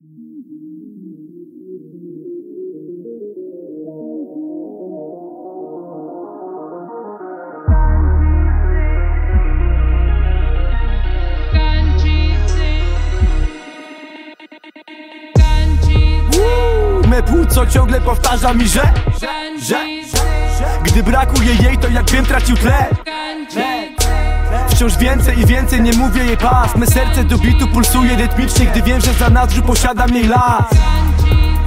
Me płuco ciągle powtarza mi, że Że Gdy brakuje jej, to jak wiem tracił tle Wciąż więcej i więcej nie mówię jej pas. Me serce do bitu pulsuje rytmicznie Gdy wiem, że za nadrzu posiadam jej las.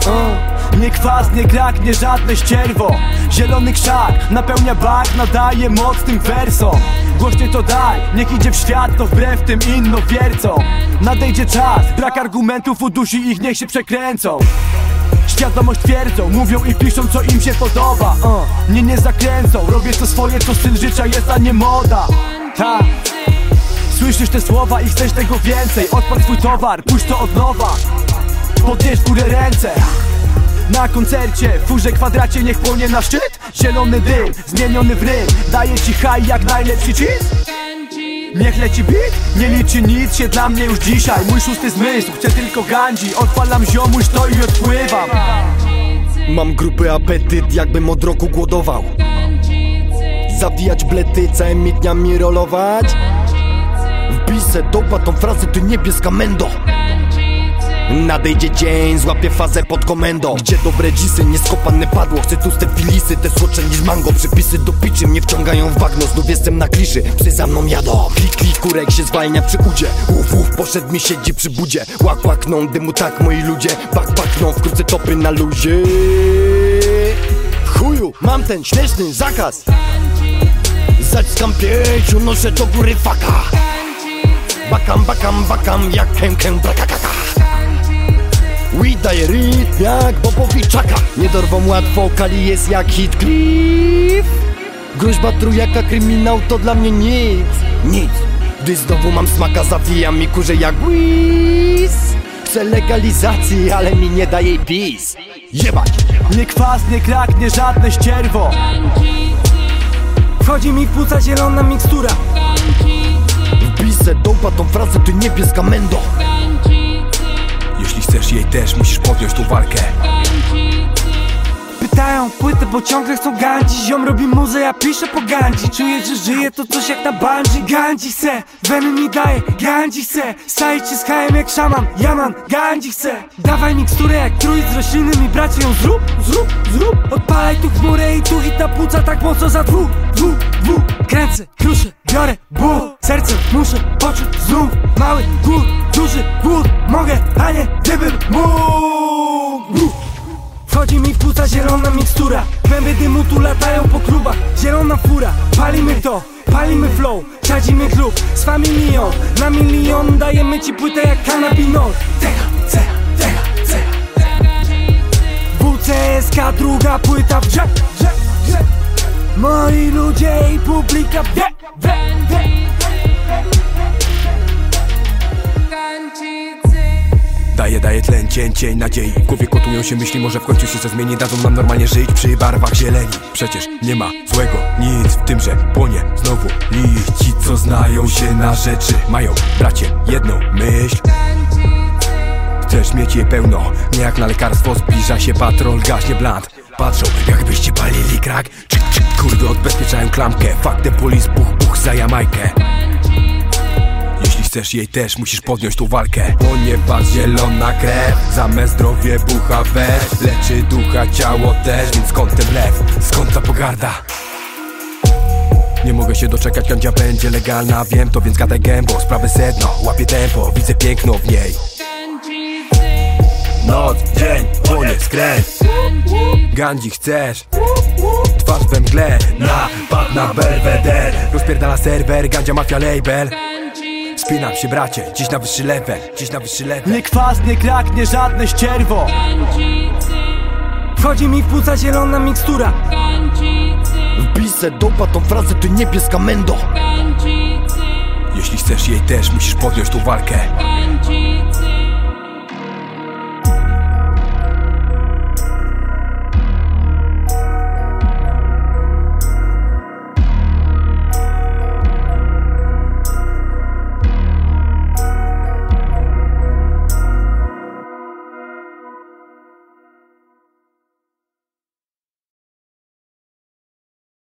O, Nie kwas, nie krak, nie żadne ścierwo. Zielony krzak napełnia bak Nadaje moc tym wersom. Głośnie to daj, niech idzie w świat To wbrew tym innowiercom Nadejdzie czas, brak argumentów udusi ich, niech się przekręcą. Świadomość twierdzą, mówią i piszą co im się podoba. Uh, Nie nie zakręcą, robię to swoje, co styl życia jest, a nie moda Ta Słyszysz te słowa i chcesz tego więcej. Odpal swój towar, puść to od nowa. Podnieś górę ręce. Na koncercie, w furze kwadracie niech płonie na szczyt. Zielony dym, zmieniony w rym Daje ci haj jak najlepszy cheese Niech leci beat, nie liczy nic się dla mnie już dzisiaj. Mój szósty zmysł, chcę tylko gandzi Odpalam ziomuś to i odpływam. Mam gruby apetyt, jakbym od roku głodował Zawijać blety, całymi dniami rolować. Wbij se dopa tą frazę, ty niebieska mendo. Nadejdzie dzień, złapię fazę pod komendą Gdzie dobre dzisy, nieskopane padło. Chcę tu te filisy, te słodsze niż mango. Przepisy do piczy mnie wciągają w bagno. Znów jestem na kliszy, psy za mną jadą. Klik, klik, kurek się zwalnia przy udzie. Uf, uf, poszedł mi siedzi przy budzie. Łak, łakną, dymu tak moi ludzie. Bak, bakną, wkrótce topy na luzie. Chuju, mam ten śmieszny zakaz Zaciskam pięć, unoszę do góry faka. Bakam, bakam, bakam, jak kękę, brakakaka Weed daje rytm jak Bobowiczaka Nie dorwą łatwo, Kali jest jak hit cliff. Groźba trójaka, kryminał to dla mnie nic Nic. Gdy znowu mam smaka, zawija mi kurze jak whiz. Chcę legalizacji, ale mi nie daje PiS Jebać! Nie kwas, nie krak, nie żadne ścierwo Wchodzi mi w płuca zielona mikstura. Wbij se dopa tą frazę, ty niebieska mendo. Jeśli chcesz jej też, musisz podjąć tą walkę bo ciągle chcą gandzi Ziom robi muzę, ja piszę po gandzi Czuję, że żyję to coś jak na bungee. Gandzi se, weny mi daje, gandzi se Stajcie z hajem jak szaman, jaman, gandzi se Dawaj miksturę jak trójc z rośliny mi bracie ją zrób, zrób, zrób. Odpalaj tu chmurę i tu hit na płuca tak mocno za dwu, dwu, dwu. Kręcę, kruszę, biorę, bu. Serce muszę poczuć znów. Mały głód, duży głód. Mogę, a nie gdybym mógł Płuca zielona mikstura. Bęby dymu tu latają po klubach. Zielona fura, palimy to Palimy flow, czadzimy klub Z familią, na milion Dajemy ci płytę jak kanabinol. THC, THC WCSK, druga płyta w grze. Moi ludzie i publika wie, wie, wie. Daje, daje tlen, cień, cień nadziei. W głowie kotują się myśli, może w końcu się co zmieni. Dadzą nam normalnie żyć przy barwach zieleni. Przecież nie ma złego nic w tym, że płonie znowu liść. Ci co znają się na rzeczy Mają, bracie, jedną myśl. Chcesz mieć je pełno, nie jak na lekarstwo Zbliża się patrol, gaśnie bland Patrzą, jakbyście palili krak. Czyk, czyk, kurde, odbezpieczają klamkę. Fuck the police, buch, buch za Jamajkę chcesz jej też, musisz podjąć tą walkę. Ponieważ zielona krew Za zdrowie bucha weź Leczy ducha, ciało też Więc skąd ten lew? Skąd ta pogarda? Nie mogę się doczekać, gandzia będzie legalna. Wiem to, więc gadaj gębą Sprawy sedno, łapię tempo Widzę piękno w niej. Noc, dzień, płonie, skręt Gandzi chcesz? Twarz we mgle. Napad na Belvedere Rozpierdala serwer, gandzia mafia label Spinam się bracie, dziś na wyższy level Dziś na wyższy level. Nie kwas, nie krak, nie żadne ścierwo. Wchodzi mi w płuca zielona mikstura. Wbij se dopa tą frazę, ty niebieska mendo. Jeśli chcesz jej też, musisz podjąć tą walkę